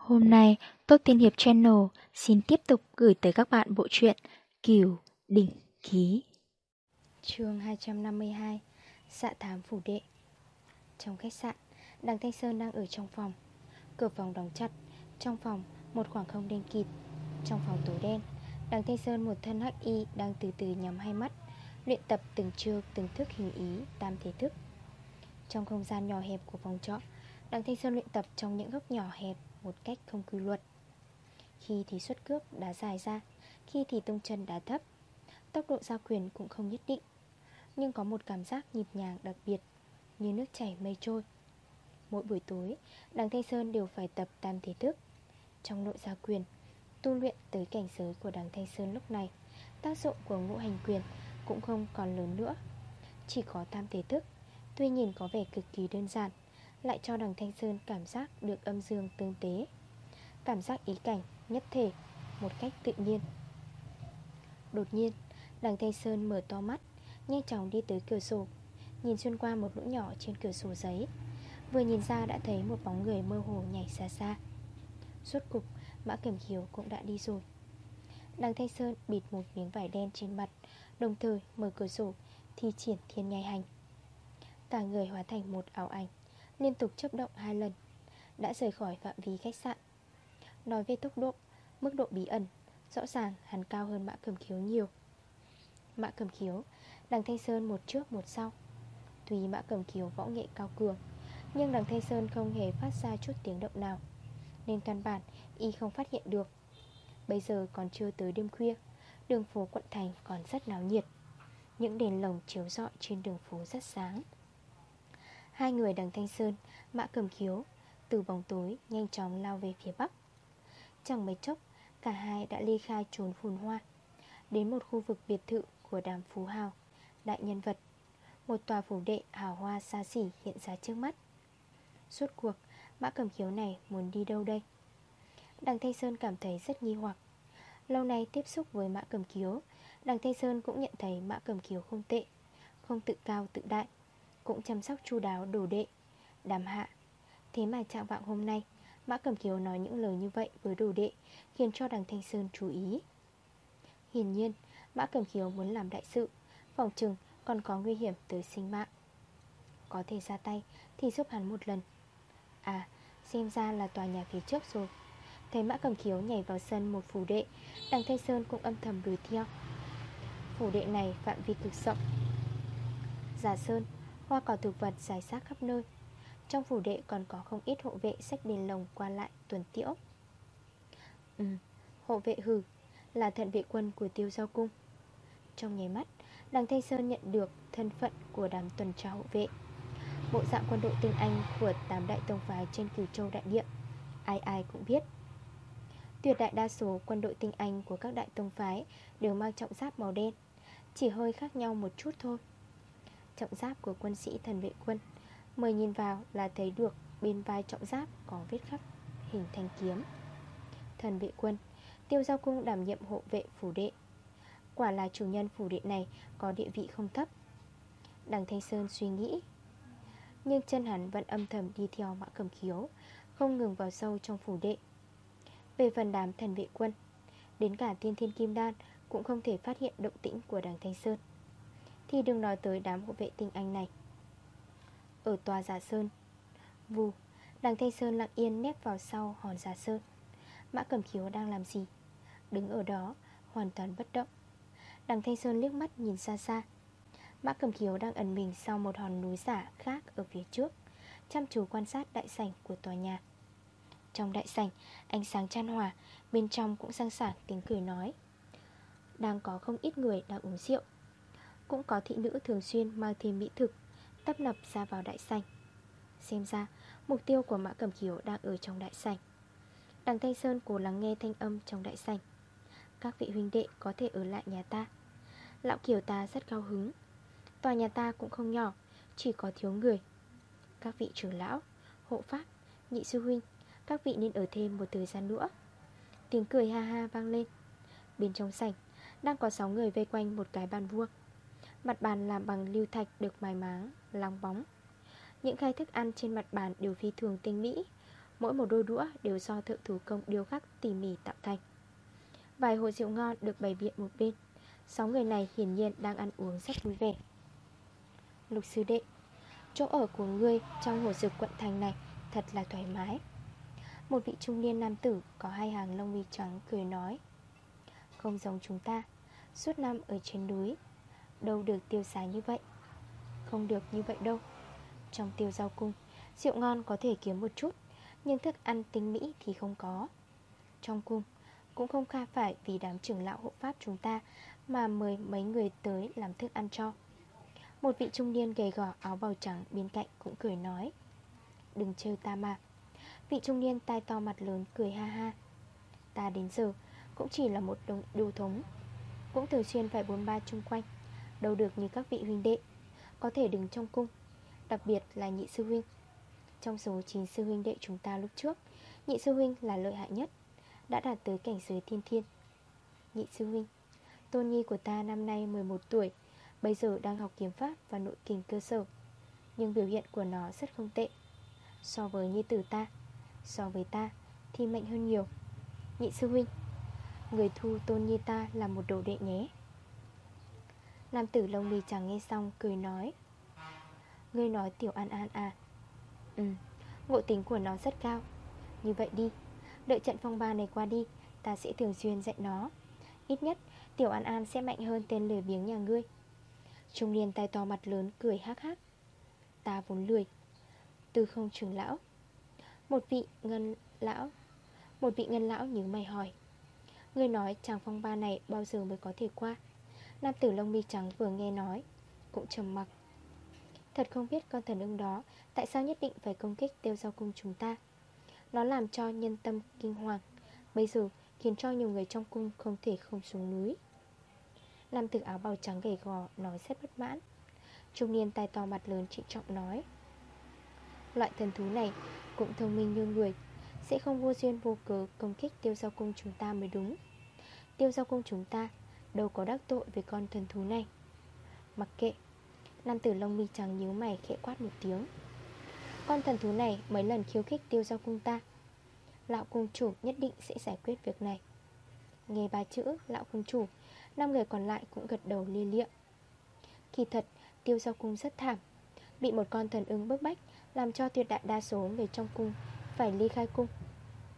Hôm nay, Tốt Tiên Hiệp Channel xin tiếp tục gửi tới các bạn bộ truyện Kiều Đỉnh Ký. chương 252 Dạ thám phủ đệ Trong khách sạn, Đằng Thanh Sơn đang ở trong phòng. Cửa phòng đóng chặt, trong phòng một khoảng không đen kịt. Trong phòng tối đen, Đằng Thanh Sơn một thân hắc y đang từ từ nhắm hai mắt, luyện tập từng chương từng thức hình ý tam thể thức. Trong không gian nhỏ hẹp của phòng trọ, Đằng Thanh Sơn luyện tập trong những góc nhỏ hẹp một cách không quy luật. Khi thì xuất cướp đá dài ra, Khi thì tung chân đá thấp, Tốc độ giao quyền cũng không nhất định. Nhưng có một cảm giác nhịp nhàng đặc biệt, Như nước chảy mây trôi. Mỗi buổi tối, Đằng Thanh Sơn đều phải tập tam thể thức. Trong nội gia quyền, Tu luyện tới cảnh giới của đằng Thanh Sơn lúc này, Tác dụng của ngũ hành quyền Cũng không còn lớn nữa. Chỉ có tam thể thức, Tuy nhìn có vẻ cực kỳ đơn giản lại cho đằng Thanh Sơn cảm giác được âm dương tương tế, Cảm giác ý cảnh nhất thể Một cách tự nhiên. Đột nhiên, Đằng Thanh Sơn mở to mắt, Nhanh chóng đi tới cửa sổ, Nhìn xuyên qua một lỗ nhỏ trên cửa sổ giấy, Vừa nhìn ra đã thấy một bóng người mơ hồ nhảy xa xa. Suốt cục Mã kiểm Khiếu cũng đã đi rồi. Đằng Thanh Sơn bịt một miếng vải đen trên mặt, Đồng thời mở cửa sổ, Thi triển thiên nhai hành. Cả người hóa thành một ảo ảnh. Liên tục chấp động hai lần Đã rời khỏi phạm vi khách sạn. Nói về tốc độ, mức độ bí ẩn Rõ ràng hắn cao hơn mã cầm khiếu nhiều. Mã cầm khiếu Đằng Thanh Sơn một trước một sau. Tuy mã cầm khiếu võ nghệ cao cường Nhưng đằng Thanh Sơn không hề phát ra chút tiếng động nào Nên căn bản y không phát hiện được. Bây giờ còn chưa tới đêm khuya Đường phố quận thành còn rất náo nhiệt. Những đèn lồng chiếu rọi trên đường phố rất sáng. Hai người đằng Thanh Sơn, Mã Cầm Khiếu Từ bóng tối nhanh chóng lao về phía bắc. Chẳng mấy chốc Cả hai đã ly khai trốn phùn hoa Đến một khu vực biệt thự của đàm Phú Hào Đại nhân vật Một tòa phủ đệ hào hoa xa xỉ hiện ra trước mắt. Suốt cuộc Mã Cầm Khiếu này muốn đi đâu đây? Đằng Thanh Sơn cảm thấy rất nghi hoặc. Lâu nay tiếp xúc với Mã Cầm Khiếu Đằng Thanh Sơn cũng nhận thấy Mã Cầm Khiếu không tệ Không tự cao tự đại cũng chăm sóc chu đáo đồ đệ. Đàm hạ, Thế mà trạng vạng hôm nay, Mã Cẩm Kiều nói những lời như vậy với đồ đệ, Khiến cho đằng Thanh Sơn chú ý. Hiển nhiên, Mã Cẩm Kiều muốn làm đại sự, Phòng trừng còn có nguy hiểm tới sinh mạng. Có thể ra tay Thì giúp hắn một lần. À xem ra là tòa nhà phía trước rồi. Thấy Mã Cẩm Kiều nhảy vào sân một phủ đệ, Đằng Thanh Sơn cũng âm thầm đuổi theo. Phủ đệ này phạm vi cực rộng. Giả Sơn Hoa cỏ thực vật dài sát khắp nơi. Trong phủ đệ còn có không ít hộ vệ Sách đèn lồng qua lại tuần tiễu. Ừ, hộ vệ hử Là thận vệ quân của tiêu giao cung. Trong nháy mắt Đằng Thanh Sơn nhận được thân phận của đám tuần tra hộ vệ. Bộ dạng quân đội tinh anh của tám đại tông phái trên cửu châu đại địa Ai ai cũng biết. Tuyệt đại đa số quân đội tinh anh của các đại tông phái Đều mang trọng giáp màu đen Chỉ hơi khác nhau một chút thôi trọng giáp của quân sĩ thần vệ quân. Mời nhìn vào là thấy được bên vai trọng giáp có vết khắc hình thanh kiếm. Thần vệ quân, Tiêu giao cung đảm nhiệm hộ vệ phủ đệ. Quả là chủ nhân phủ đệ này có địa vị không thấp. Đằng Thanh Sơn suy nghĩ. Nhưng chân hắn vẫn âm thầm đi theo mã cầm khiếu, Không ngừng vào sâu trong phủ đệ. Về phần đám thần vệ quân, Đến cả tiên thiên kim đan Cũng không thể phát hiện động tĩnh của đằng Thanh Sơn thì đừng nói tới đám hộ vệ tinh anh này. Ở tòa giả sơn, Vù, Đằng Thanh Sơn lặng yên nép vào sau hòn giả sơn. Mã Cẩm Khiếu đang làm gì? Đứng ở đó, Hoàn toàn bất động. Đằng Thanh Sơn liếc mắt nhìn xa xa. Mã Cẩm Khiếu đang ẩn mình sau một hòn núi giả khác ở phía trước, Chăm chú quan sát đại sảnh của tòa nhà. Trong đại sảnh, Ánh sáng chan hòa, Bên trong cũng sang sảng tiếng cười nói. Đang có không ít người đang uống rượu cũng có thị nữ thường xuyên mang thêm mỹ thực Tấp nập ra vào đại sảnh. Xem ra mục tiêu của Mã Cẩm Kiều đang ở trong đại sảnh. Đằng Thanh Sơn cố lắng nghe thanh âm trong đại sảnh. Các vị huynh đệ có thể ở lại nhà ta. Lão Kiều ta rất cao hứng. Tòa nhà ta cũng không nhỏ Chỉ có thiếu người. Các vị trưởng lão, hộ pháp, nhị sư huynh Các vị nên ở thêm một thời gian nữa. Tiếng cười ha ha vang lên. Bên trong sảnh Đang có 6 người vây quanh một cái bàn vuông. Mặt bàn làm bằng lưu thạch được mài máng, lóng bóng. Những khai thức ăn trên mặt bàn đều phi thường tinh mỹ. Mỗi một đôi đũa đều do thợ thủ công điêu khắc tỉ mỉ tạo thành. Vài hồ rượu ngon được bày biện một bên. Sáu người này hiển nhiên đang ăn uống rất vui vẻ. Lục sư đệ Chỗ ở của ngươi trong hồ dược quận thành này Thật là thoải mái. Một vị trung niên nam tử Có hai hàng lông mi trắng cười nói Không giống chúng ta. Suốt năm ở trên núi Đâu được tiêu xài như vậy. Không được như vậy đâu. Trong tiêu giao cung, Rượu ngon có thể kiếm một chút, Nhưng thức ăn tinh mỹ thì không có. Trong cung, Cũng không kha phải vì đám trưởng lão hộ pháp chúng ta Mà mời mấy người tới làm thức ăn cho. Một vị trung niên gầy gò áo bào trắng bên cạnh cũng cười nói, Đừng trêu ta mà. Vị trung niên tai to mặt lớn cười ha ha. Ta đến giờ cũng chỉ là một đồng đô thống, Cũng thường xuyên phải bốn ba chung quanh Đâu được như các vị huynh đệ. Có thể đứng trong cung, Đặc biệt là nhị sư huynh. Trong số 9 sư huynh đệ chúng ta lúc trước, Nhị sư huynh là lợi hại nhất, Đã đạt tới cảnh giới thiên thiên. Nhị sư huynh, Tôn nhi của ta năm nay 11 tuổi, Bây giờ đang học kiếm pháp và nội kinh cơ sở, Nhưng biểu hiện của nó rất không tệ. So với nhi tử ta, So với ta Thì mạnh hơn nhiều. Nhị sư huynh, Người thu tôn nhi ta là một đồ đệ nhé. Nam tử lông mì chẳng nghe xong, cười nói. Ngươi nói tiểu an an à? Ừ Ngộ tính của nó rất cao. Như vậy đi, Đợi trận phong ba này qua đi, Ta sẽ thường xuyên dạy nó. Ít nhất, tiểu an an sẽ mạnh hơn tên lười biếng nhà ngươi. Trung niên tay to mặt lớn cười hắc hắc. Ta vốn lười. Tư không trưởng lão. Một vị ngân lão. Một vị ngân lão như mày hỏi. Ngươi nói chàng phong ba này bao giờ mới có thể qua? Nam tử lông mi trắng vừa nghe nói, Cũng trầm mặc. Thật không biết con thần ưng đó Tại sao nhất định phải công kích tiêu giao cung chúng ta. Nó làm cho nhân tâm kinh hoàng, Bây giờ khiến cho nhiều người trong cung Không thể không xuống núi. Nam tử áo bào trắng gầy gò Nói rất bất mãn. Trung niên tay to mặt lớn trịnh trọng nói, Loại thần thú này Cũng thông minh như người, Sẽ không vô duyên vô cớ công kích tiêu giao cung chúng ta mới đúng. Tiêu giao cung chúng ta Đâu có đắc tội với con thần thú này. Mặc kệ, Nam tử lông mi trắng nhíu mày khẽ quát một tiếng. Con thần thú này mấy lần khiêu khích tiêu giao cung ta, Lão cung chủ nhất định sẽ giải quyết việc này. Nghe ba chữ lão cung chủ, Năm người còn lại cũng gật đầu lia liệm Kỳ thật, tiêu giao cung rất thảm, Bị một con thần ưng bức bách, Làm cho tuyệt đại đa số người trong cung Phải ly khai cung,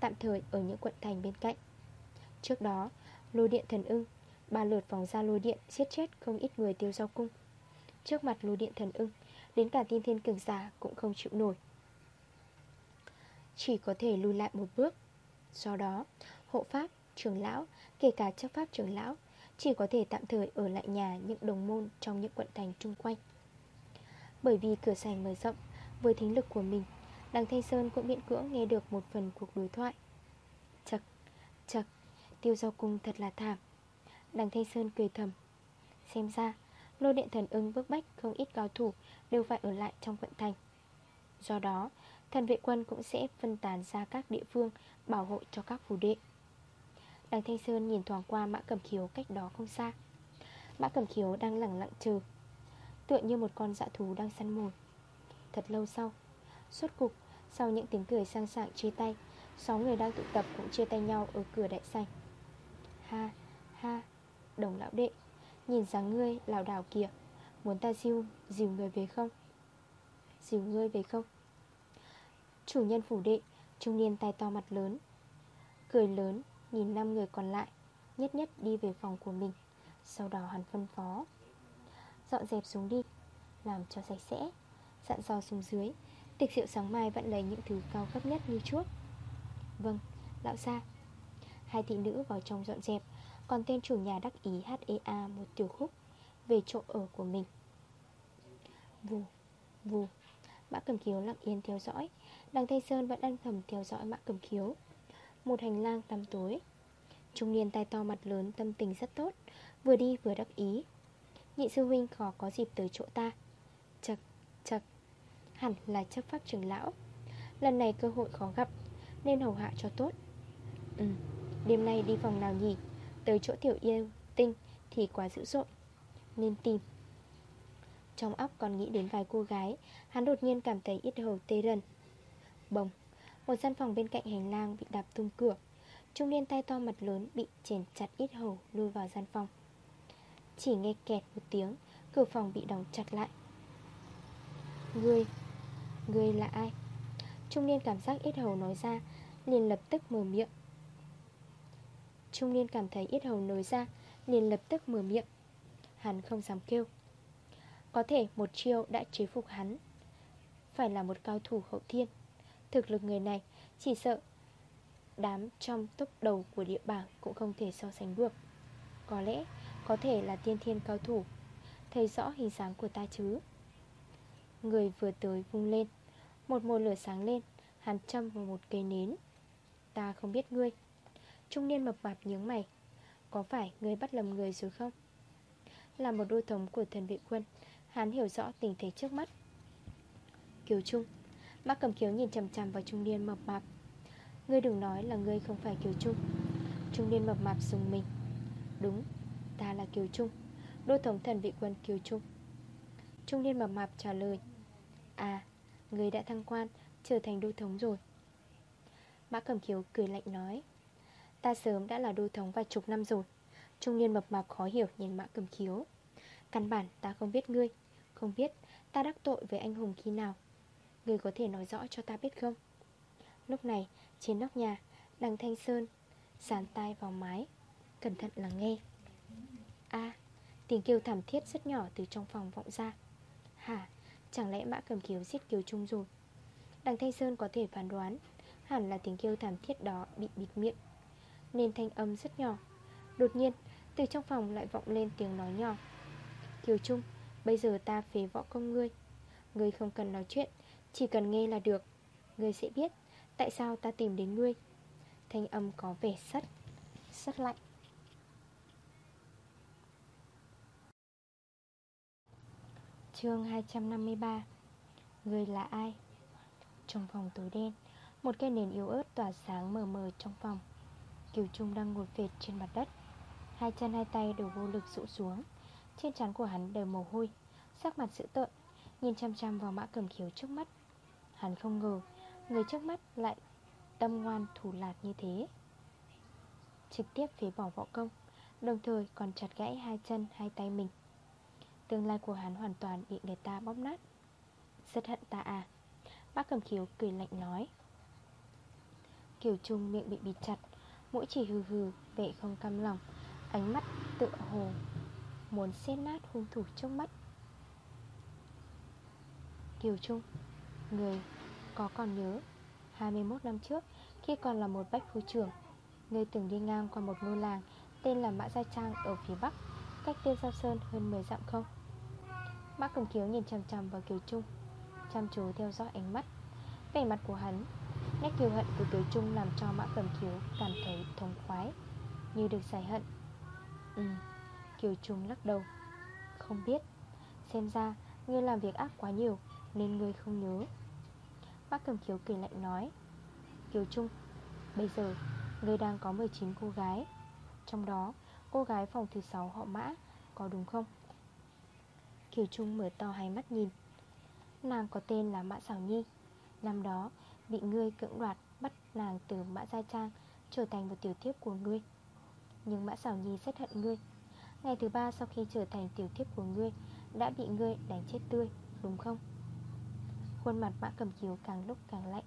Tạm thời ở những quận thành bên cạnh. Trước đó, lôi điện thần ưng Ba lượt vòng ra lôi điện Giết chết không ít người tiêu giao cung. Trước mặt lôi điện thần ưng Đến cả tiên thiên cường giả cũng không chịu nổi. Chỉ có thể lùi lại một bước. Do đó Hộ pháp, trưởng lão Kể cả chấp pháp trưởng lão Chỉ có thể tạm thời ở lại nhà những đồng môn Trong những quận thành chung quanh. Bởi vì cửa sảnh mở rộng Với thính lực của mình Đằng Thanh Sơn cũng miễn cưỡng nghe được một phần cuộc đối thoại. Chật, chật Tiêu giao cung thật là thảm. Đằng Thanh Sơn cười thầm. Xem ra, Lô điện thần ưng bước bách không ít cao thủ Đều phải ở lại trong quận thành. Do đó, thần vệ quân cũng sẽ phân tán ra các địa phương Bảo hộ cho các phủ đệ. Đằng Thanh Sơn nhìn thoáng qua mã cầm khiếu cách đó không xa. Mã cầm khiếu đang lặng lặng chờ, Tựa như một con dạ thú đang săn mồi. Thật lâu sau, Suốt cục Sau những tiếng cười sang sảng chia tay, Sáu người đang tụ tập cũng chia tay nhau ở cửa đại sảnh. Ha ha Đồng lão đệ. Nhìn dáng ngươi lào đảo kìa. Muốn ta diêu dìu người về không? Dìu ngươi về không? Chủ nhân phủ đệ Trung niên tay to mặt lớn Cười lớn nhìn năm người còn lại Nhất nhất đi về phòng của mình. Sau đó hắn phân phó Dọn dẹp xuống đi Làm cho sạch sẽ Dặn dò xuống dưới. Tiệc rượu sáng mai vẫn lấy những thứ cao cấp nhất như trước Vâng, lão xa Hai thị nữ vào trong dọn dẹp. Còn tên chủ nhà đắc ý HEA một tiểu khúc Về chỗ ở của mình. Vù, vù. Mã cầm khiếu lặng yên theo dõi. Đằng Tây Sơn vẫn âm thầm theo dõi mã cầm khiếu Một hành lang tăm tối. Trung niên tay to mặt lớn tâm tình rất tốt. Vừa đi vừa đắc ý. Nhị sư huynh khó có dịp tới chỗ ta. Chật, chật. Hẳn là chấp pháp trưởng lão. Lần này cơ hội khó gặp Nên hầu hạ cho tốt. Ừ, đêm nay đi phòng nào nhỉ? Tới chỗ tiểu yêu tinh Thì quá dữ dội Nên tìm Trong óc còn nghĩ đến vài cô gái Hắn đột nhiên cảm thấy ít hầu tê rần. Bồng, Một gian phòng bên cạnh hành lang bị đạp tung cửa. Trung niên tay to mặt lớn bị chèn chặt ít hầu lui vào gian phòng. Chỉ nghe kẹt một tiếng Cửa phòng bị đóng chặt lại. Ngươi Ngươi là ai? Trung niên cảm giác ít hầu nói ra liền lập tức mở miệng. Trung niên cảm thấy ít hầu nối ra, liền lập tức mở miệng. Hắn không dám kêu. Có thể một chiêu đã chế phục hắn. Phải là một cao thủ hậu thiên. Thực lực người này, chỉ sợ Đám trong tốc đầu của địa bảng cũng không thể so sánh được. Có lẽ có thể là tiên thiên cao thủ. Thấy rõ hình dáng của ta chứ? Người vừa tới vung lên. Một mùa lửa sáng lên, Hắn châm vào một cây nến. Ta không biết ngươi. Trung niên mập mạp nhướng mày. Có phải người bắt lầm người rồi không? Là một đô thống của thần vệ quân Hắn hiểu rõ tình thế trước mắt. Kiều Trung mã cầm kiếu nhìn chầm chầm vào trung niên mập mạp. Ngươi đừng nói là ngươi không phải Kiều Trung. Trung niên mập mạp dùng mình. Đúng, ta là Kiều Trung Đô thống thần vị quân Kiều Trung. Trung niên mập mạp trả lời. À, ngươi đã thăng quan Trở thành đô thống rồi. Mã Cẩm Kiều cười lạnh nói. Ta sớm đã là đô thống vài chục năm rồi. Trung niên mập mạp khó hiểu nhìn Mã cầm khiếu. Căn bản ta không biết ngươi. Không biết ta đắc tội với anh hùng khi nào. Ngươi có thể nói rõ cho ta biết không? Lúc này, trên nóc nhà, Đằng Thanh Sơn, Sàn tay vào mái. Cẩn thận lắng nghe. A, tiếng kêu thảm thiết rất nhỏ từ trong phòng vọng ra. Hả, Chẳng lẽ Mã Cầm khiếu giết Kiều Trung rồi? Đằng Thanh Sơn có thể phán đoán, Hẳn là tiếng kêu thảm thiết đó bị bịt miệng. Nên thanh âm rất nhỏ. Đột nhiên, Từ trong phòng lại vọng lên tiếng nói nhỏ. Kiều Trung, Bây giờ ta phế võ công ngươi. Ngươi không cần nói chuyện, Chỉ cần nghe là được. Ngươi sẽ biết Tại sao ta tìm đến ngươi. Thanh âm có vẻ sắt Sắt lạnh. Chương 253 Người là ai? Trong phòng tối đen, Một cây nền yếu ớt tỏa sáng mờ mờ trong phòng. Kiều Trung đang ngồi phệt trên mặt đất. Hai chân, hai tay đều vô lực rũ xuống. Trên trán của hắn đều mồ hôi, Sắc mặt dữ tợn, Nhìn chăm chăm vào mã cầm khiếu trước mắt. Hắn không ngờ, Người trước mắt lại tâm ngoan thủ lạt như thế. Trực tiếp phế bỏ võ công, Đồng thời còn chặt gãy hai chân, hai tay mình. Tương lai của hắn hoàn toàn bị người ta bóp nát. Rất hận ta à Bác cầm khiếu cười lạnh nói. Kiều Trung miệng bị bịt chặt Mũi chỉ hừ hừ Vệ không cam lòng. Ánh mắt tựa hồ Muốn xét nát hung thủ trước mắt. Kiều Trung, Người có còn nhớ 21 năm trước, Khi còn là một bách phu trưởng, Người từng đi ngang qua một ngôi làng Tên là Mã Gia Trang ở phía Bắc, Cách Tiêu Giao Sơn hơn 10 dặm không? Mã Cầm Kiếu nhìn chằm chằm vào Kiều Trung, Chăm chú theo dõi ánh mắt. Vẻ mặt của hắn Nét kiều hận của Kiều Trung làm cho Mã Cầm Kiều cảm thấy thống khoái. Như được giải hận. Ừ Kiều Trung lắc đầu. Không biết. Xem ra, ngươi làm việc ác quá nhiều, Nên ngươi không nhớ. Mã Cầm Kiều cười lạnh nói. Kiều Trung, Bây giờ, ngươi đang có 19 cô gái. Trong đó, cô gái phòng thứ 6 họ Mã, Có đúng không? Kiều Trung mở to hai mắt nhìn. Nàng có tên là Mã Sảo Nhi. Năm đó bị ngươi cưỡng đoạt, Bắt nàng từ Mã Gia Trang, Trở thành một tiểu thiếp của ngươi. Nhưng Mã Sảo Nhi rất hận ngươi. Ngày thứ ba sau khi trở thành tiểu thiếp của ngươi, Đã bị ngươi đánh chết tươi, Đúng không? Khuôn mặt Mã Cầm Kiều càng lúc càng lạnh.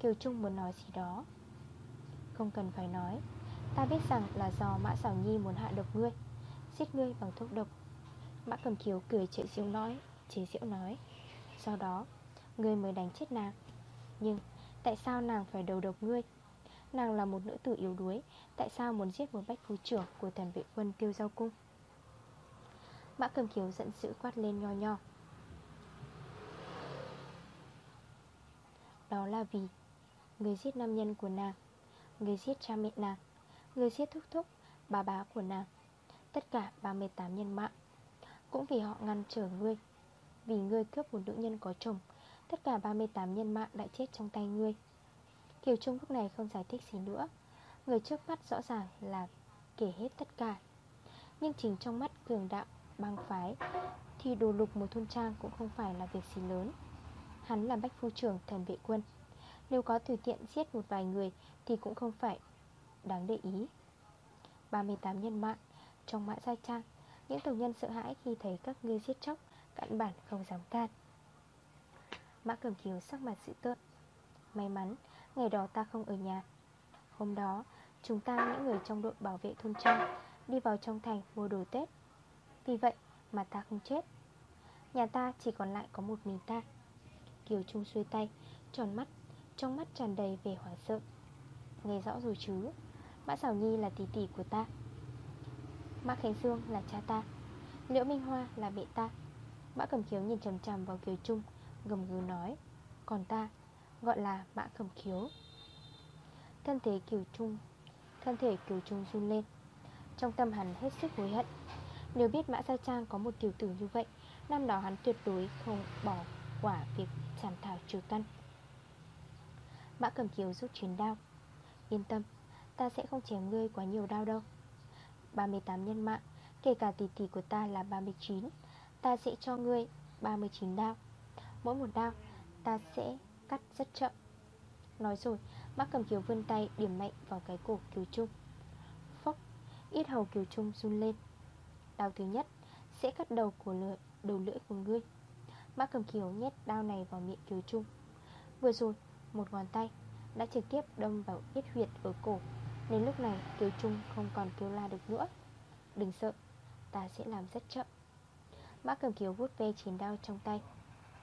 Kiều Trung muốn nói gì đó? Không cần phải nói. Ta biết rằng là do Mã Sảo Nhi muốn hạ độc ngươi, Giết ngươi bằng thuốc độc. Mã Cầm Kiều cười chế giễu nói Chế diễu nói. Sau đó, Ngươi mới đánh chết nàng. Nhưng tại sao nàng phải đầu độc ngươi? Nàng là một nữ tử yếu đuối Tại sao muốn giết một bách phú trưởng Của thần vệ quân tiêu giao cung? Mã Cầm Kiều giận dữ quát lên nho nho. Đó là vì Người giết nam nhân của nàng Người giết cha mẹ nàng Người giết thúc thúc, bà bá của nàng Tất cả 38 nhân mạng Cũng vì họ ngăn trở ngươi Vì ngươi cướp một nữ nhân có chồng Tất cả 38 nhân mạng đã chết trong tay ngươi. Kiều Trung lúc này không giải thích gì nữa. Người trước mắt rõ ràng là kể hết tất cả. Nhưng chính trong mắt cường đạo, băng phái, Thì đồ lục một thôn trang cũng không phải là việc gì lớn. Hắn là bách phu trưởng thần vệ quân. Nếu có tùy tiện giết một vài người Thì cũng không phải đáng để ý. 38 nhân mạng Trong mã gia trang. Những tù nhân sợ hãi khi thấy các ngươi giết chóc Cạn bản không dám can. Mã cầm kiều sắc mặt dị tợn. May mắn, Ngày đó ta không ở nhà. Hôm đó, chúng ta, những người trong đội bảo vệ thôn trang, Đi vào trong thành mua đồ Tết. Vì vậy mà ta không chết. Nhà ta chỉ còn lại có một mình ta. Kiều Trung xuôi tay, Tròn mắt, Trong mắt tràn đầy vẻ hoảng sợ. Nghe rõ rồi chứ Mã Sảo Nhi là tỷ tỷ của ta. Mã Khánh Dương là cha ta. Liễu Minh Hoa là mẹ ta. Mã Cầm Khiếu nhìn chầm chầm vào Kiều Trung. Gầm gừ nói, Còn ta, gọi là Mã Cầm Khiếu. Thân thể Kiều Trung, Thân thể Kiều Trung run lên. Trong tâm hắn hết sức hối hận. Nếu biết Mã Gia Trang có một tiểu tử như vậy, Năm đó hắn tuyệt đối không bỏ quả việc chảm thảo trừ căn Mã Cầm Kiều rút chuyến đao. Yên tâm, Ta sẽ không chém ngươi quá nhiều đau đâu. 38 nhân mạng, Kể cả tỷ tỷ của ta là 39 Ta sẽ cho ngươi 39 đao. Mỗi một đao Ta sẽ cắt rất chậm. Nói rồi Bác cầm kiều vươn tay điểm mạnh vào cái cổ kiều trung. Phốc Ít hầu kiều trung run lên. Đao thứ nhất Sẽ cắt đầu của lưỡi, đầu lưỡi của ngươi. Bác cầm kiều nhét đao này vào miệng kiều trung. Vừa rồi Một ngón tay Đã trực tiếp đâm vào yết huyệt ở cổ. Nên lúc này Kiều Trung không còn kêu la được nữa. Đừng sợ Ta sẽ làm rất chậm. Bác cầm kiều vút ve chiến đao trong tay.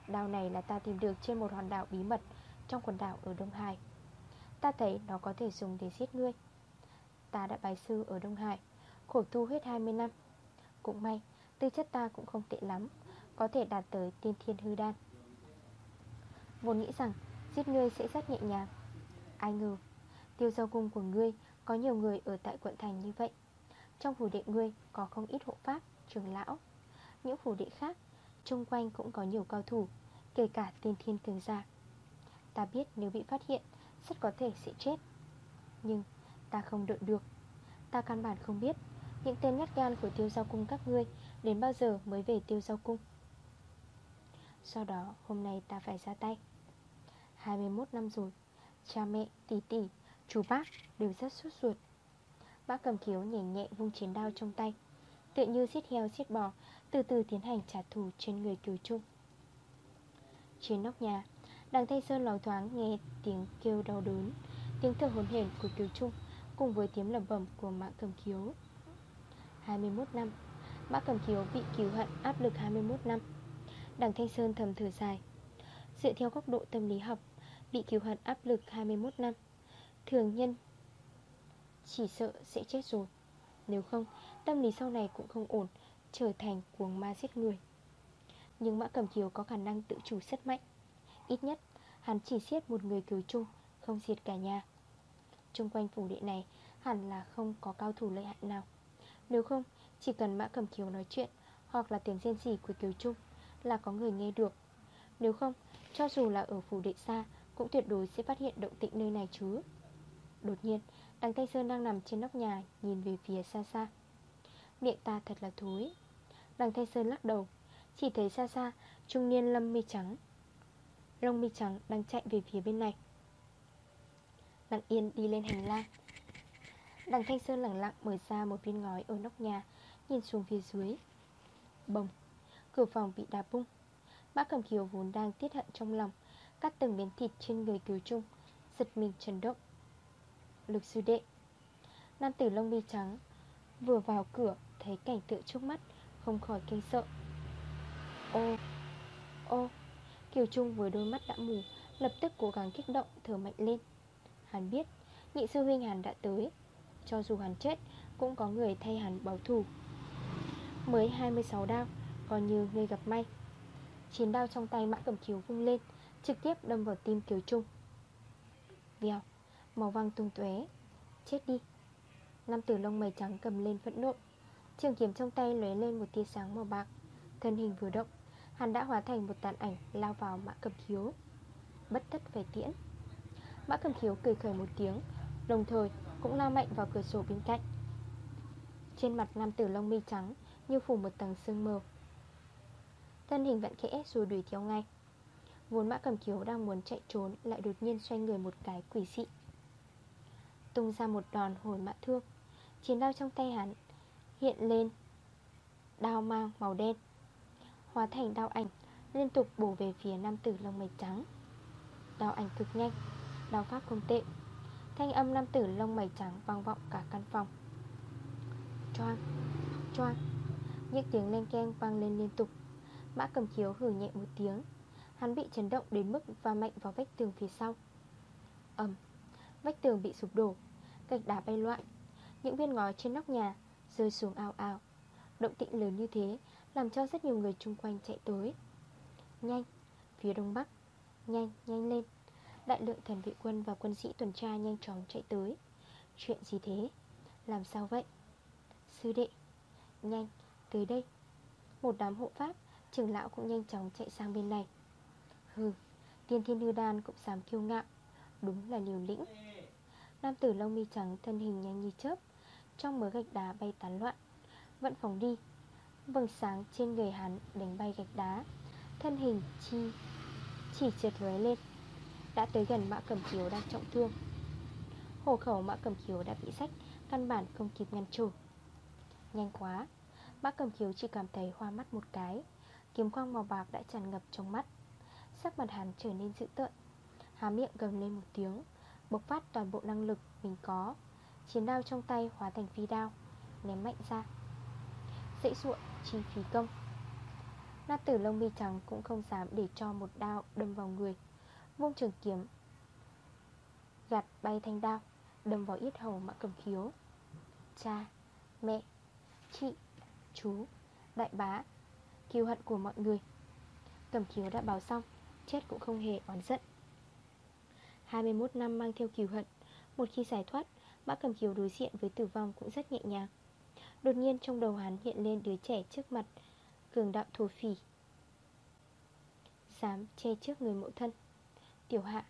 Đao này là ta tìm được trên một hòn đảo bí mật Trong quần đảo ở Đông Hải. Ta thấy nó có thể dùng để giết ngươi. Ta đã bài sư ở Đông Hải Khổ tu hết 20 năm. Cũng may Tư chất ta cũng không tệ lắm Có thể đạt tới tiên thiên hư đan. Vốn nghĩ rằng Giết ngươi sẽ rất nhẹ nhàng. Ai ngờ Tiêu giao cung của ngươi có nhiều người ở tại quận thành như vậy. Trong phủ đệ ngươi có không ít hộ pháp, trường lão. Những phủ đệ khác Trung quanh cũng có nhiều cao thủ. Kể cả tiên thiên cường gia. Ta biết nếu bị phát hiện Rất có thể sẽ chết. Nhưng ta không đợi được. Ta căn bản không biết Những tên nhát gan của tiêu giao cung các ngươi Đến bao giờ mới về tiêu giao cung. Sau đó hôm nay ta phải ra tay. 21 năm rồi Cha mẹ, tỷ tỷ Chú bác đều rất sốt ruột. Bác cầm khiếu nhẹ nhẹ vung chiến đao trong tay Tự như xiết heo xiết bò Từ từ tiến hành trả thù trên người kiều trung. Trên nóc nhà. Đằng Thanh Sơn lòi thoáng nghe tiếng kêu đau đớn, Tiếng thở hồn hển của kiều trung, Cùng với tiếng lầm bẩm của mã cầm Kiếu 21 năm, Mã cầm Kiếu bị cứu hận áp lực 21 năm. Đằng Thanh Sơn thầm thở dài, Dựa theo góc độ tâm lý học, Bị cứu hận áp lực 21 năm, Thường nhân Chỉ sợ sẽ chết rồi. Nếu không, tâm lý sau này cũng không ổn, Trở thành cuồng ma giết người. Nhưng Mã Cẩm Kiều có khả năng tự chủ rất mạnh. Ít nhất, Hắn chỉ giết một người cứu chung, Không diệt cả nhà. Trung quanh phủ đệ này, Hẳn là không có cao thủ lợi hại nào. Nếu không, chỉ cần Mã Cẩm Kiều nói chuyện, Hoặc là tiếng rên rỉ của Kiều Trung Là có người nghe được. Nếu không, cho dù là ở phủ đệ xa, Cũng tuyệt đối sẽ phát hiện động tĩnh nơi này chứ. Đột nhiên, Đằng Thanh Sơn đang nằm trên nóc nhà, Nhìn về phía xa xa. Miệng ta thật là thối. Đằng Thanh Sơn lắc đầu. Chỉ thấy xa xa, Trung niên lâm mi trắng. Lông mi trắng đang chạy về phía bên này. Lặng yên đi lên hành lang. Đằng Thanh Sơn lặng lặng mở ra một viên ngói ở nóc nhà, Nhìn xuống phía dưới. Bồng, Cửa phòng bị đá bung. Mã cầm kiều vốn đang tiết hận trong lòng, Cắt từng miếng thịt trên người cứu trung, Giật mình chấn động. Lục sư đệ, Nam tử lông mi trắng Vừa vào cửa, thấy cảnh tượng trước mắt, Không khỏi kinh sợ. Ô Ô, Kiều Trung với đôi mắt đã mù, Lập tức cố gắng kích động thở mạnh lên. Hắn biết, Nhị sư huynh hắn đã tới. Cho dù hắn chết, Cũng có người thay hắn báo thù. Mới 26 đao Còn như người gặp may. Chiến đao trong tay mã cầm chiếu vung lên, Trực tiếp đâm vào tim Kiều Trung. Vèo, Màu văng tung tuế Chết đi. Nam tử lông mày trắng cầm lên phẫn nộ. Trường kiếm trong tay lóe lên một tia sáng màu bạc, Thân hình vừa động. Hắn đã hóa thành một tàn ảnh lao vào mã cầm khiếu. Bất tất phải tiễn. Mã cầm khiếu cười khởi một tiếng, Đồng thời cũng lao mạnh vào cửa sổ bên cạnh. Trên mặt nam tử lông mi trắng Như phủ một tầng sương mờ. Thân hình vặn khẽ rồi đuổi theo ngay. Vốn mã cầm kiếu đang muốn chạy trốn Lại đột nhiên xoay người một cái quỷ dị. Tung ra một đòn hồi mã thương, Chiến đao trong tay hắn Hiện lên, Đao mang màu đen. Hóa thành đao ảnh, Liên tục bổ về phía nam tử lông mày trắng. Đao ảnh cực nhanh, Đao pháp không tệ. Thanh âm nam tử lông mày trắng vang vọng cả căn phòng. Choang Choang. Những tiếng len keng vang lên liên tục. Mã cầm chiếu hử nhẹ một tiếng. Hắn bị chấn động đến mức va mạnh vào vách tường phía sau. Ẩm Vách tường bị sụp đổ, Gạch đá bay loạn. Những viên ngói trên nóc nhà Rơi xuống ao ao Động tĩnh lớn như thế làm cho rất nhiều người chung quanh chạy tới. Nhanh Phía đông bắc. Nhanh, nhanh lên. Đại lượng thần vệ quân và quân sĩ tuần tra nhanh chóng chạy tới. Chuyện gì thế? Làm sao vậy? Sư đệ Nhanh, tới đây. Một đám hộ pháp Trưởng lão cũng nhanh chóng chạy sang bên này. Hừ, tiên thiên hư đan cũng dám kiêu ngạo. Đúng là liều lĩnh. Nam tử lông mi trắng thân hình nhanh như chớp Trong mớ gạch đá bay tán loạn. Vẫn phóng đi. Vầng sáng trên người hắn đánh bay gạch đá. Thân hình chi, Chỉ trượt lóe lên. Đã tới gần mã cầm chiếu đang trọng thương. Hổ khẩu mã cầm chiếu đã bị sách Căn bản không kịp ngăn chủ Nhanh quá. Mã cầm chiếu chỉ cảm thấy hoa mắt một cái. Kiếm quang màu bạc đã tràn ngập trong mắt. Sắc mặt hắn trở nên dữ tợn. Há miệng gầm lên một tiếng, Bộc phát toàn bộ năng lực mình có. Chiến đao trong tay hóa thành phi đao, Ném mạnh ra. Dễ ruộng chi phí công. Nam tử lông mi trắng cũng không dám để cho một đao đâm vào người. Vung trường kiếm. Gạt bay thanh đao Đâm vào yết hầu mã cầm khiếu. Cha, mẹ, chị, chú, đại bá Kiêu hận của mọi người. Cầm khiếu đã báo xong Chết cũng không hề oán giận. 21 năm mang theo kiều hận Một khi giải thoát Mã cầm khiếu đối diện với tử vong cũng rất nhẹ nhàng. Đột nhiên trong đầu hắn hiện lên đứa trẻ trước mặt, Cường đạo thổ phỉ. Dám che trước người mẫu thân. Tiểu hạ,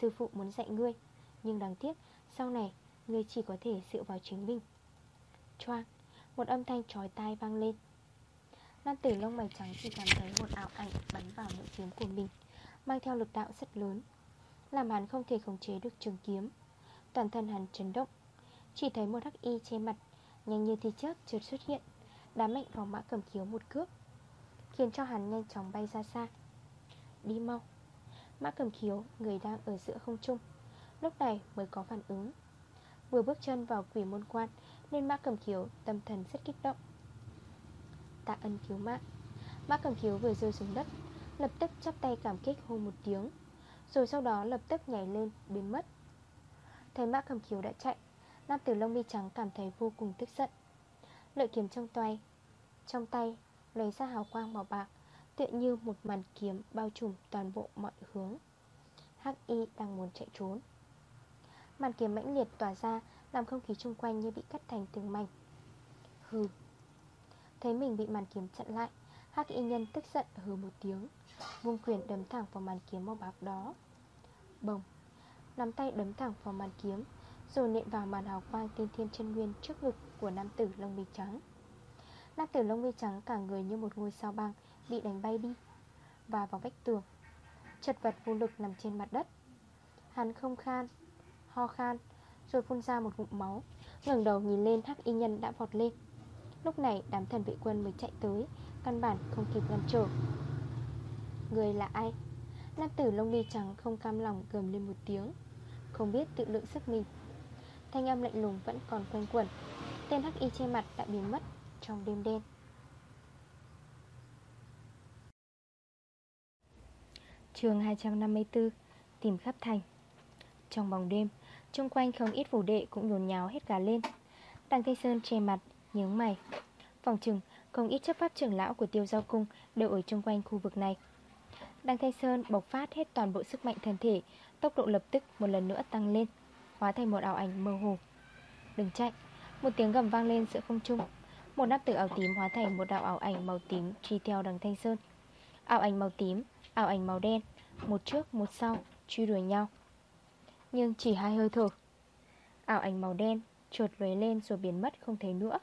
Sư phụ muốn dạy ngươi, Nhưng đáng tiếc, Sau này, Ngươi chỉ có thể dựa vào chính mình Choang, Một âm thanh trói tai vang lên. Nam tử lông mày trắng chỉ cảm thấy một ảo ảnh bắn vào mũi kiếm của mình, Mang theo lực đạo rất lớn, Làm hắn không thể khống chế được trường kiếm. Toàn thân hắn chấn động, Chỉ thấy một hắc y che mặt Nhanh như thi chớp chợt xuất hiện, Đá mạnh vào mã cầm khiếu một cước, Khiến cho hắn nhanh chóng bay ra xa. Đi mau. Mã cầm khiếu người đang ở giữa không trung, Lúc này mới có phản ứng. Vừa bước chân vào quỷ môn quan, Nên mã cầm khiếu tâm thần rất kích động. Tạ ân cứu mạng. Mã cầm khiếu vừa rơi xuống đất, Lập tức chắp tay cảm kích hô một tiếng, Rồi sau đó lập tức nhảy lên biến mất. Thấy mã cầm khiếu đã chạy Nam tử lông mi trắng cảm thấy vô cùng tức giận. Lợi kiếm trong tay Trong tay lấy ra hào quang màu bạc, Tựa như một màn kiếm bao trùm toàn bộ mọi hướng. Hắc y đang muốn chạy trốn. Màn kiếm mãnh liệt tỏa ra, Làm không khí xung quanh như bị cắt thành từng mảnh. Hừ. Thấy mình bị màn kiếm chặn lại, Hắc y nhân tức giận hừ một tiếng, Vung quyền đấm thẳng vào màn kiếm màu bạc đó. Bồng. Nắm tay đấm thẳng vào màn kiếm rồi nện vào màn hào quang tiên thiên chân nguyên Trước ngực của nam tử lông mi trắng. Nam tử lông mi trắng cả người như một ngôi sao băng Bị đánh bay đi Và vào vách tường, Chật vật vô lực nằm trên mặt đất. Hắn không khan, Ho khan, Rồi phun ra một ngụm máu, ngẩng đầu nhìn lên hắc y nhân đã vọt lên. Lúc này đám thần vệ quân mới chạy tới, Căn bản không kịp ngăn trở. Người là ai? Nam tử lông mi trắng không cam lòng gầm lên một tiếng, Không biết tự lượng sức mình. Thanh âm lạnh lùng vẫn còn quanh quẩn. Tên hắc y che mặt đã biến mất Trong đêm đen. Chương 254 Tìm khắp thành. Trong bóng đêm Trung quanh không ít phủ đệ cũng nhồn nháo hết cả lên. Đằng Thanh Sơn che mặt, Nhướng mày. Phòng trừng, không ít chấp pháp trưởng lão của tiêu giao cung Đều ở chung quanh khu vực này. Đằng Thanh Sơn bộc phát hết toàn bộ sức mạnh thân thể, Tốc độ lập tức một lần nữa tăng lên. Hóa thành một ảo ảnh mơ hồ. Đừng chạy Một tiếng gầm vang lên giữa không trung. Một nắp tử ảo tím hóa thành một đạo ảo ảnh màu tím Truy theo đằng Thanh Sơn. Ảo ảnh màu tím, ảo ảnh màu đen Một trước một sau, truy đuổi nhau. Nhưng chỉ hai hơi thở. Ảo ảnh màu đen trượt lóe lên rồi biến mất không thấy nữa.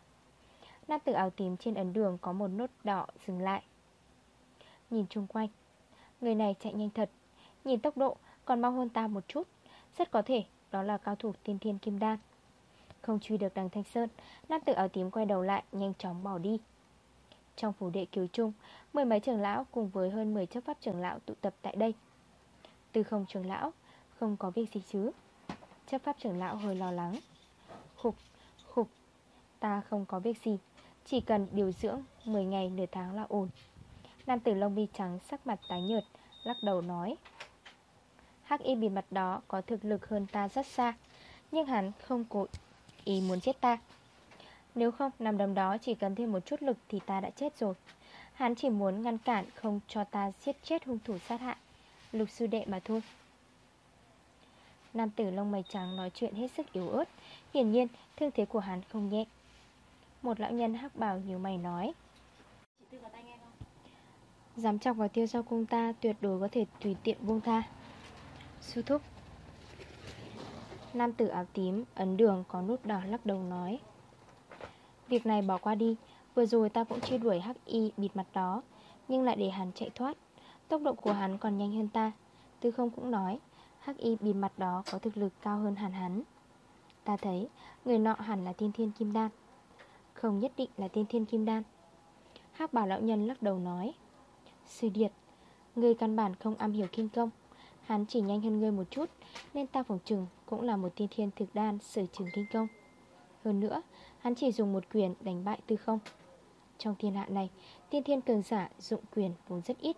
Nam tử áo tím trên ấn đường có một nốt đỏ dừng lại. Nhìn chung quanh Người này chạy nhanh thật. Nhìn tốc độ còn mau hơn ta một chút. Rất có thể đó là cao thủ tiên thiên kim đan. Không truy được đằng Thanh Sơn Nam tử áo tím quay đầu lại Nhanh chóng bỏ đi. Trong phủ đệ kiều trung Mười mấy trưởng lão cùng với hơn 10 chấp pháp trưởng lão tụ tập tại đây. Từ không trưởng lão Không có việc gì chứ. Chấp pháp trưởng lão hơi lo lắng. Khục, khục Ta không có việc gì Chỉ cần điều dưỡng 10 ngày nửa tháng là ổn. Nam tử lông mi trắng sắc mặt tái nhợt Lắc đầu nói. Hắc y bì mặt đó có thực lực hơn ta rất xa, Nhưng hắn không cố ý muốn chết ta. Nếu không, nằm đầm đó chỉ cần thêm một chút lực thì ta đã chết rồi. Hắn chỉ muốn ngăn cản không cho ta giết chết hung thủ sát hại, Lục sư đệ mà thôi. Nam tử lông mày trắng nói chuyện hết sức yếu ớt, Hiển nhiên thương thế của hắn không nhẹ. Một lão nhân hắc bảo nhiều mày nói, Dám chọc vào tiêu giao cung ta Tuyệt đối có thể tùy tiện buông tha. Sư thúc. Nam tử áo tím, Ấn đường, có nút đỏ lắc đầu nói. Việc này bỏ qua đi, Vừa rồi ta cũng chưa đuổi hắc y bịt mặt đó, Nhưng lại để hắn chạy thoát. Tốc độ của hắn còn nhanh hơn ta. Tư không cũng nói, Hắc y bịt mặt đó có thực lực cao hơn hẳn hắn. Ta thấy, người nọ hẳn là tiên thiên kim đan. Không nhất định là tiên thiên kim đan. Hắc bảo lão nhân lắc đầu nói, Sư điệt, Người căn bản không am hiểu kinh công. Hắn chỉ nhanh hơn ngươi một chút, Nên ta phỏng chừng cũng là một tiên thiên thực đan Sở trường kinh công. Hơn nữa, hắn chỉ dùng một quyền đánh bại tư không. Trong thiên hạ này, Tiên thiên cường giả dụng quyền vốn rất ít,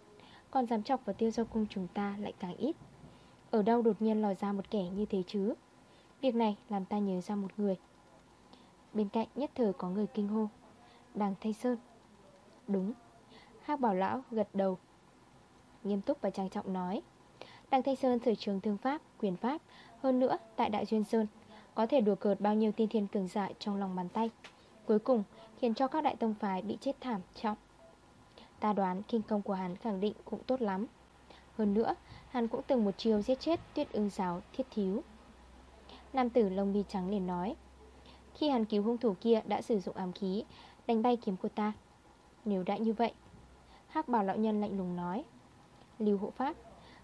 Còn dám chọc vào tiêu giao cung chúng ta lại càng ít. Ở đâu đột nhiên lòi ra một kẻ như thế chứ? Việc này làm ta nhớ ra một người. Bên cạnh nhất thời có người kinh hô. Đằng Thanh Sơn. Đúng. Hác bảo lão gật đầu, Nghiêm túc và trang trọng nói. Đặng Thanh Sơn sở trường thương pháp, quyền pháp. Hơn nữa tại Đại Duyên Sơn Có thể đùa cợt bao nhiêu tiên thiên cường dại trong lòng bàn tay. Cuối cùng khiến cho các đại tông phái bị chết thảm trọng. Ta đoán kinh công của hắn khẳng định cũng tốt lắm. Hơn nữa Hắn cũng từng một chiều giết chết tuyết ưng giáo thiết thiếu. Nam tử lông mi trắng liền nói Khi hắn cứu hung thủ kia đã sử dụng ám khí Đánh bay kiếm của ta. Nếu đã như vậy Hắc bảo lão nhân lạnh lùng nói Lưu hộ pháp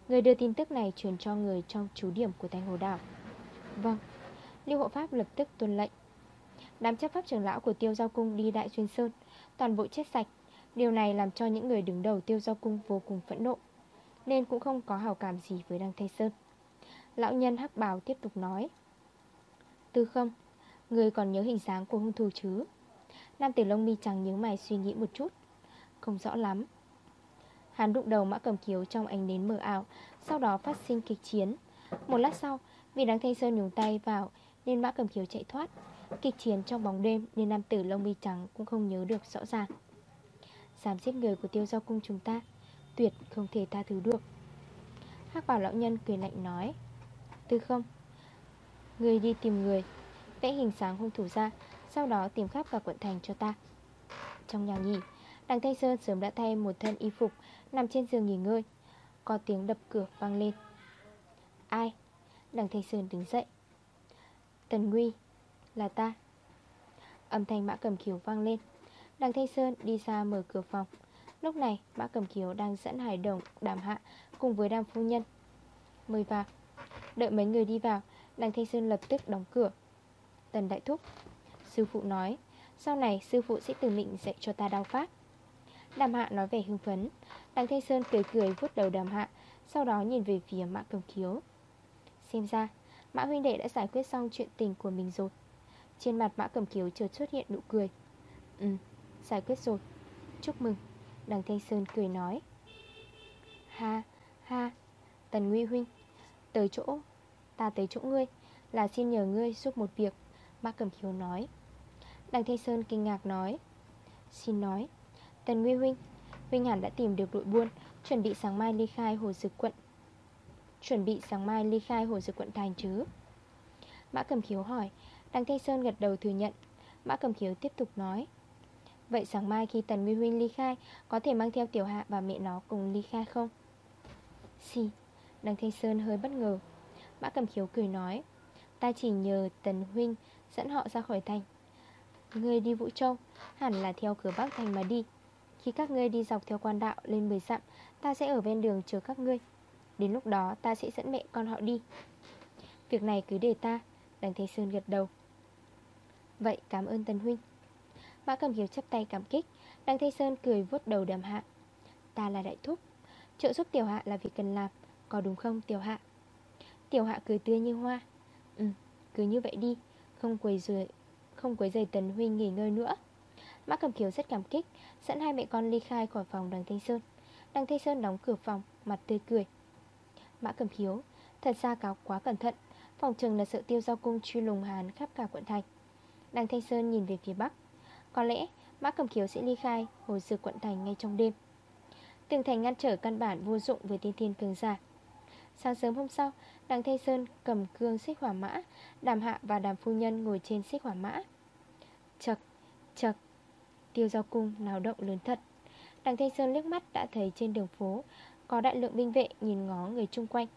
Người đưa tin tức này truyền cho người trong chú điểm của Thanh Hồ Đảo. Vâng Lưu hộ pháp lập tức tuân lệnh. Đám chấp pháp trưởng lão của tiêu giao cung đi Đại Xuyên Sơn, Toàn bộ chết sạch. Điều này làm cho những người đứng đầu tiêu giao cung vô cùng phẫn nộ, Nên cũng không có hào cảm gì với Đăng Thanh Sơn. Lão nhân hắc bào tiếp tục nói, Tư không Người còn nhớ hình dáng của hung thủ chứ? Nam tử lông mi chẳng nhớ mày suy nghĩ một chút. Không rõ lắm Hắn đụng đầu mã cầm kiếu trong ánh nến mờ ảo, Sau đó phát sinh kịch chiến. Một lát sau, Vì đáng thanh sơn nhúng tay vào Nên mã cầm kiếu chạy thoát. Kịch chiến trong bóng đêm Nên nam tử lông mi trắng cũng không nhớ được rõ ràng. Dám giết người của tiêu giao cung chúng ta, Tuyệt không thể tha thứ được. Hác bảo lão nhân cười lạnh nói, Tư không Người đi tìm người. Vẽ hình sáng hung thủ ra, Sau đó tìm khắp cả quận thành cho ta. Trong nhà nghỉ Đằng Thanh Sơn sớm đã thay một thân y phục, Nằm trên giường nghỉ ngơi. Có tiếng đập cửa vang lên. Ai? Đằng Thanh Sơn đứng dậy. Tần Nguy, Là ta. Âm thanh mã cầm khiếu vang lên. Đằng Thanh Sơn đi ra mở cửa phòng. Lúc này, mã cầm khiếu đang dẫn hải đồng, đàm hạ Cùng với đàm phu nhân. Mời vào. Đợi mấy người đi vào, Đằng Thanh Sơn lập tức đóng cửa. Tần Đại Thúc, Sư phụ nói, Sau này sư phụ sẽ tự mình dạy cho ta đao pháp. Đàm hạ nói vẻ hưng phấn. Đằng Thanh Sơn cười cười vuốt đầu đàm hạ Sau đó nhìn về phía mã cầm khiếu. Xem ra Mã huynh đệ đã giải quyết xong chuyện tình của mình rồi. Trên mặt mã cầm khiếu chợt xuất hiện nụ cười. Ừ, giải quyết rồi. Chúc mừng Đằng Thanh Sơn cười nói. Ha, ha Tần Nguy huynh Tới chỗ, ta tới chỗ ngươi Là xin nhờ ngươi giúp một việc Mã cầm khiếu nói. Đằng Thanh Sơn kinh ngạc nói. Xin nói. Tần Nguy huynh. Huynh hẳn đã tìm được đội buôn, Chuẩn bị sáng mai ly khai hồ dực quận. Chuẩn bị sáng mai ly khai hồ dực quận thành chứ? Mã Cầm Khiếu hỏi. Đăng Thanh Sơn gật đầu thừa nhận. Mã Cầm Khiếu tiếp tục nói. Vậy sáng mai khi Tần Nguy Huynh ly khai, Có thể mang theo Tiểu Hạ và mẹ nó cùng ly khai không? Xì Đăng Thanh Sơn hơi bất ngờ. Mã Cầm Khiếu cười nói. Ta chỉ nhờ Tần Huynh dẫn họ ra khỏi thành. Người đi Vũ Châu, Hẳn là theo cửa Bắc thành mà đi khi các ngươi đi dọc theo quan đạo lên 10 dặm, Ta sẽ ở ven đường chờ các ngươi. Đến lúc đó, ta sẽ dẫn mẹ con họ đi. Việc này cứ để ta Đằng Thanh Sơn gật đầu. Vậy, cảm ơn Tần Huynh. Mã Cầm hiểu chấp tay cảm kích, Đằng Thanh Sơn cười vuốt đầu đàm hạ. Ta là đại thúc, Trợ giúp tiểu hạ là việc cần làm, Có đúng không tiểu hạ? Tiểu hạ cười tươi như hoa. Ừ cứ như vậy đi, Không quấy rời không quấy rầy Tần Huynh nghỉ ngơi nữa. Mã Cầm Kiều rất cảm kích Dẫn hai mẹ con ly khai khỏi phòng đằng Thanh Sơn. Đằng Thanh Sơn đóng cửa phòng Mặt tươi cười. Mã Cầm Kiều Thật ra cáo quá cẩn thận Phòng trường là sợ tiêu giao cung truy lùng hàn khắp cả quận thành. Đằng Thanh Sơn nhìn về phía Bắc Có lẽ Mã Cầm Kiều sẽ ly khai Hồi sự quận thành ngay trong đêm. Tường thành ngăn trở căn bản vô dụng với tiên thiên cường giả. Sáng sớm hôm sau Đằng Thanh Sơn cầm cương xích hỏa mã Đàm hạ và đàm phu nhân ngồi trên xích hỏa mã. Chật, chật. Tiêu giao cung nào động lớn thật Đằng Thanh Sơn liếc mắt đã thấy trên đường phố Có đại lượng binh vệ nhìn ngó người chung quanh.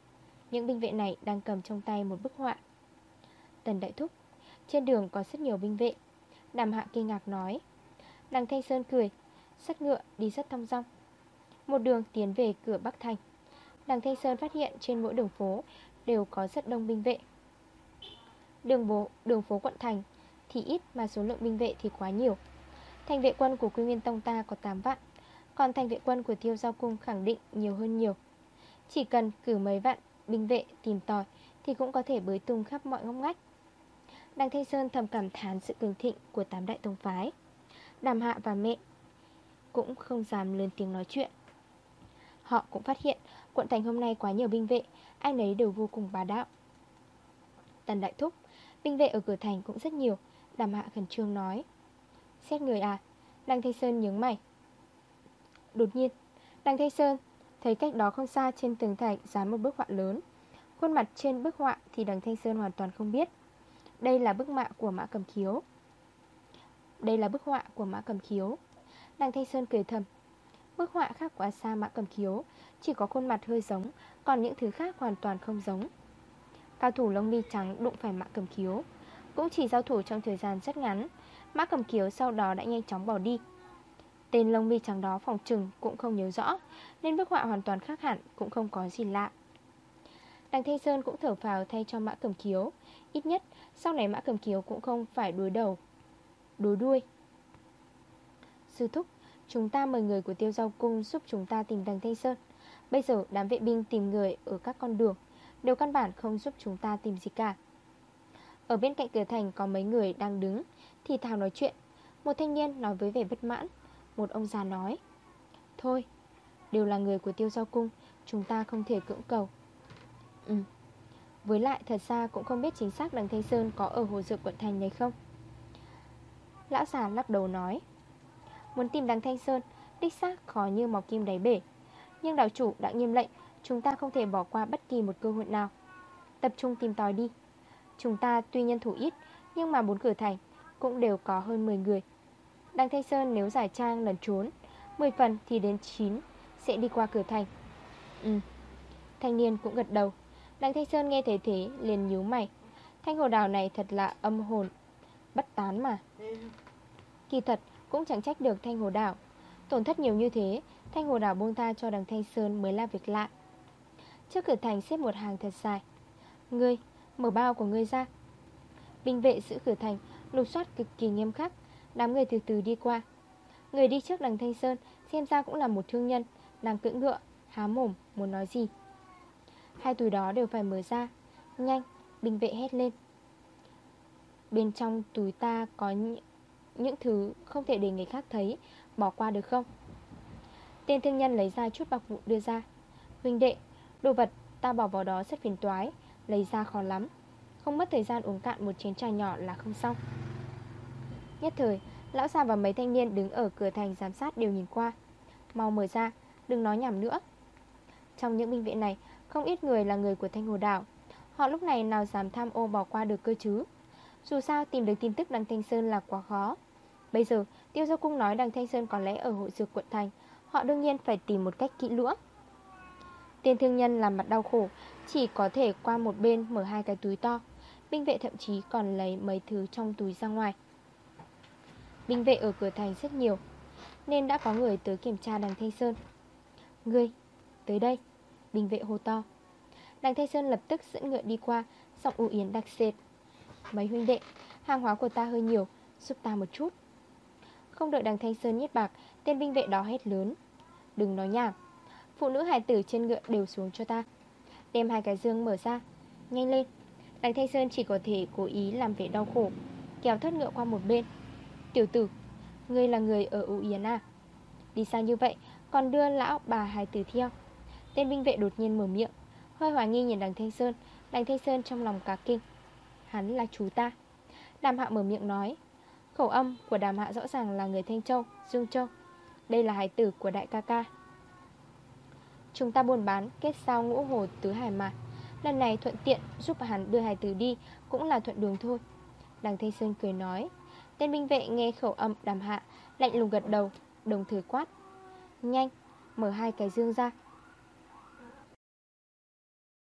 Những binh vệ này đang cầm trong tay một bức họa. Tần Đại Thúc Trên đường có rất nhiều binh vệ. Đàm hạ kinh ngạc nói. Đằng Thanh Sơn cười Sắt ngựa đi rất thong dong. Một đường tiến về cửa Bắc Thành. Đằng Thanh Sơn phát hiện trên mỗi đường phố Đều có rất đông binh vệ. Đường, bố, đường phố quận thành Thì ít mà số lượng binh vệ thì quá nhiều. Thành vệ quân của Quy Nguyên Tông ta có 8 vạn, Còn thành vệ quân của Tiêu Giao Cung khẳng định nhiều hơn nhiều. Chỉ cần cử mấy vạn binh vệ tìm tòi Thì cũng có thể bới tung khắp mọi ngóc ngách. Đằng Thanh Sơn thầm cảm thán sự cường thịnh của tám đại tông phái. Đàm hạ và mẹ Cũng không dám lớn tiếng nói chuyện. Họ cũng phát hiện Quận thành hôm nay quá nhiều binh vệ, Ai nấy đều vô cùng bá đạo. Tần Đại Thúc, Binh vệ ở cửa thành cũng rất nhiều, Đàm hạ khẩn trương nói. Xét người à? Đăng Thanh Sơn nhướng mày. Đột nhiên, Đăng Thanh Sơn Thấy cách đó không xa trên tường thành dán một bức họa lớn. Khuôn mặt trên bức họa thì đằng Thanh Sơn hoàn toàn không biết. Đây là bức mạ của Mã Cầm Khiếu. Đây là bức họa của Mã Cầm Khiếu. Đằng Thanh Sơn cười thầm. Bức họa khác quá xa Mã Cầm Khiếu. Chỉ có khuôn mặt hơi giống, Còn những thứ khác hoàn toàn không giống. Cao thủ lông mi trắng đụng phải Mã Cầm Khiếu. Cũng chỉ giao thủ trong thời gian rất ngắn. Mã Cầm kiếu sau đó đã nhanh chóng bỏ đi. Tên lông mi trắng đó phòng trừng cũng không nhớ rõ, Nên bức họa hoàn toàn khác hẳn, Cũng không có gì lạ. Đằng Thanh Sơn cũng thở vào thay cho Mã Cầm Kiếu Ít nhất, sau này Mã Cầm Kiếu cũng không phải đối đầu, Đối đuôi. Sư thúc, Chúng ta mời người của tiêu giao cung giúp chúng ta tìm đằng Thanh Sơn. Bây giờ, đám vệ binh tìm người ở các con đường, Đều căn bản không giúp chúng ta tìm gì cả. Ở bên cạnh cửa thành có mấy người đang đứng thì thào nói chuyện. Một thanh niên nói với vẻ bất mãn. Một ông già nói Thôi, đều là người của tiêu giao cung Chúng ta không thể cưỡng cầu. Ừ Với lại thật ra cũng không biết chính xác đằng Thanh Sơn Có ở hồ dược quận thành này không? Lão già lắc đầu nói Muốn tìm đằng Thanh Sơn Đích xác khó như mọc kim đáy bể. Nhưng đảo chủ đã nghiêm lệnh Chúng ta không thể bỏ qua bất kỳ một cơ hội nào. Tập trung tìm tòi đi. Chúng ta tuy nhân thủ ít Nhưng mà bốn cửa thành cũng đều có hơn 10 người. Đăng Thanh Sơn nếu giải trang lần trốn 10 phần thì đến 9 Sẽ đi qua cửa thành. Ừ Thanh niên cũng gật đầu. Đăng Thanh Sơn nghe thấy thế liền nhíu mày. Thanh hồ đào này thật là âm hồn Bất tán mà. Kỳ thật cũng chẳng trách được thanh hồ đào, Tổn thất nhiều như thế Thanh hồ đào buông tha cho đằng Thanh Sơn mới là việc lạ. Trước cửa thành xếp một hàng thật dài. Ngươi, mở bao của ngươi ra. Binh vệ giữ cửa thành Lục soát cực kỳ nghiêm khắc Đám người từ từ đi qua. Người đi trước đằng Thanh Sơn Xem ra cũng là một thương nhân Đang cưỡng ngựa, há mồm, muốn nói gì. Hai túi đó đều phải mở ra Nhanh, binh vệ hét lên. Bên trong túi ta có những, những thứ không thể để người khác thấy Bỏ qua được không? Tên thương nhân lấy ra chút bạc vụ đưa ra. Huynh đệ, đồ vật ta bỏ vào đó rất phiền toái Lấy ra khó lắm. Không mất thời gian uống cạn một chén trà nhỏ là không xong. Nhất thời, Lão già và mấy thanh niên đứng ở cửa thành giám sát đều nhìn qua. Mau mở ra, Đừng nói nhảm nữa. Trong những binh viện này, Không ít người là người của Thanh Hồ Đảo. Họ lúc này nào dám tham ô bỏ qua được cơ chứ? Dù sao, tìm được tin tức đằng Thanh Sơn là quá khó. Bây giờ, Tiêu Giao Cung nói đằng Thanh Sơn có lẽ ở hội dược quận thành. Họ đương nhiên phải tìm một cách kỹ lưỡng. Tên thương nhân làm mặt đau khổ, Chỉ có thể qua một bên mở hai cái túi to. Binh vệ thậm chí còn lấy mấy thứ trong túi ra ngoài. Binh vệ ở cửa thành rất nhiều Nên đã có người tới kiểm tra đằng Thanh Sơn. Ngươi, tới đây. Binh vệ hô to. Đằng Thanh Sơn lập tức dẫn ngựa đi qua Giọng U Yến đặc sệt. Mấy huynh đệ, hàng hóa của ta hơi nhiều Giúp ta một chút. Không đợi đằng Thanh Sơn nhét bạc Tên binh vệ đó hét lớn. Đừng nói nhảm Phụ nữ hài tử trên ngựa đều xuống cho ta. Đem hai cái dương mở ra Nhanh lên. Đằng Thanh Sơn chỉ có thể cố ý làm vẻ đau khổ, Kéo thất ngựa qua một bên. Tiểu tử, Ngươi là người ở U Yến à? Đi sang như vậy, Còn đưa lão bà hài tử theo? Tên binh vệ đột nhiên mở miệng, Hơi hoài nghi nhìn đằng Thanh Sơn. Đằng Thanh Sơn trong lòng cả kinh. Hắn là chú ta. Đàm hạ mở miệng nói, Khẩu âm của đàm hạ rõ ràng là người Thanh Châu, Dương Châu. Đây là hài tử của đại ca ca. Chúng ta buôn bán kết giao ngũ hồ tứ hải mà. Lần này thuận tiện giúp hắn đưa hài tử đi Cũng là thuận đường thôi. Đằng Thanh Sơn cười nói Tên binh vệ nghe khẩu âm đàm hạ Lạnh lùng gật đầu Đồng thời quát. Nhanh, mở hai cái dương ra